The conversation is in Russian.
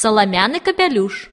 соломяный капелюш